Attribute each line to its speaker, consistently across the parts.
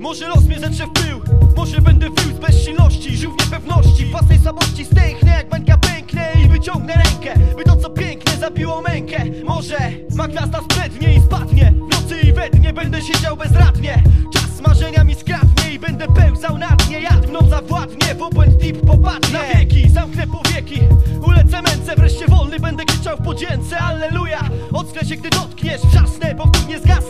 Speaker 1: Może los mnie zetrze w pył. Może będę wył z bezsilności Żył w niepewności, własnej słabości Stęchnę jak bańka pęknę I wyciągnę rękę By to co piękne zabiło mękę. Może ma gwiazda sprednie i spadnie. W nocy i we dnie będę siedział bezradnie. Czas marzenia mi skradnie I będę pełzał na dnie. Jad mną zawładnie W obłęd tip popadnie. Na wieki, zamknę powieki Ulecę męce, wreszcie wolny będę krzyczał w podzięce. Alleluja, ocknę się gdy dotkniesz Wrzasnę, powtórnie zgasnę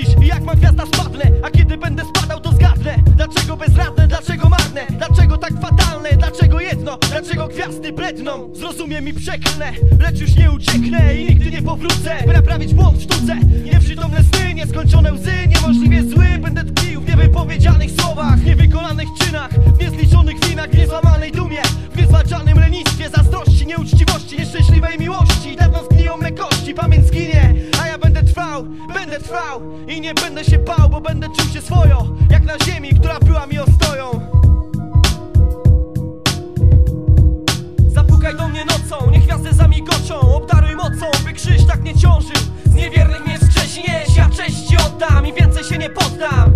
Speaker 1: I jak ma gwiazda spadnę A kiedy będę spadał to zgadnę. Dlaczego bezradne, dlaczego marne? Dlaczego tak fatalne, dlaczego jedno Dlaczego gwiazdy bledną? Zrozumiem i przeklnę Lecz już nie ucieknę i nigdy nie powrócę. By naprawić błąd w sztuce. Nieprzytomne sny, nieskończone łzy Niemożliwie zły, będę tkwił w niewypowiedzianych słowach W niewykonanych czynach W niezliczonych winach, w niezłamanej dumie W niezwalczalnym lenistwie, zazdrości, nieuczciwości Nieszczęśliwej miłości. Dawno zgniją me kości, pamięć zginie będę trwał I nie będę się bał, bo będę czuł się swojo Jak na ziemi, która była mi ostoją. Zapukaj do mnie nocą, niech gwiazdy zamigoczą Obdaruj mocą, by krzyż tak nie ciążył. Z niewiernych mnie wstrześniesz, ja cześć ci oddam I więcej się nie poddam.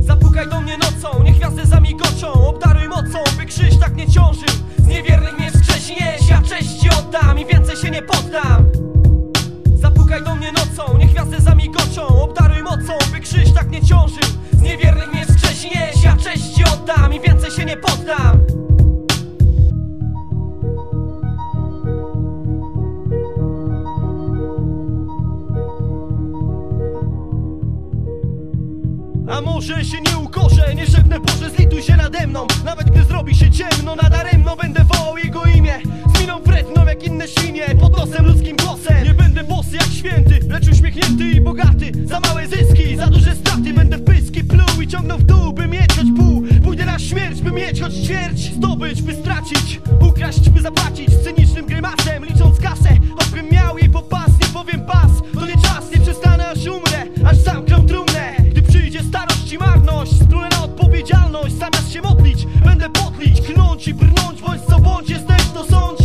Speaker 1: Zapukaj do mnie nocą, niech gwiazdy zamigoczą Obdaruj mocą, by krzyż tak nie ciążył. Z niewiernych mnie wstrześniesz, ja cześć ci oddam I więcej się nie poddam nie ciążył Z niewiernych mnie wstrześniesz, ja cześć ci oddam I więcej się nie poddam. A może się nie ukorzę, nie szepnę Boże zlituj się nade mną. Nawet gdy zrobi się ciemno, nadaremno będę wołał Jego imię. Z miną wredną jak inne świnie, pod nosem ludzkim głosem. Nie będę bosy jak święty, lecz uśmiechnięty i bogaty Za małe zyski, zdobyć, by stracić Ukraść, by zapłacić, cynicznym grymasem Licząc kasę, choćbym miał jej po pas Nie powiem pas, to nie czas, nie przestanę aż umrę Aż zamknę trumnę, gdy przyjdzie starość i marność Splunę na odpowiedzialność, zamiast się modlić Będę podlić, knąć i brnąć Bądź co bądź, jesteś to sądź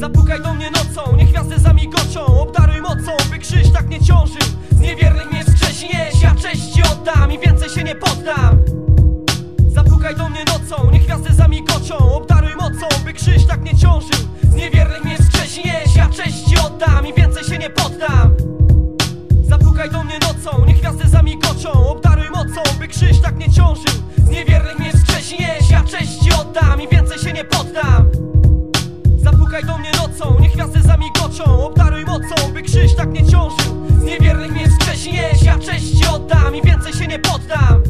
Speaker 1: Zapukaj do mnie nocą, niech gwiazdy zamigoczą Obdaruj mocą, by krzyż tak nie ciążył. Z niewiernych mnie wstrześniesz, ja cześć ci oddam I więcej się nie poddam. Zapukaj do mnie nocą, niech gwiazdy zamigoczą Obdaruj mocą, by krzyż tak nie ciążył. Z niewiernych mnie wstrześniesz, ja cześć ci oddam I więcej się nie poddam. Zapukaj do mnie nocą, niech gwiazdy zamigoczą Obdaruj mocą, by krzyż tak nie ciążył. Z niewiernych mnie wstrześniesz, ja cześć ci oddam I więcej się nie poddam tak nie ciążył Z niewiernych mnie wstrześniesz, ja cześć oddam I więcej się nie poddam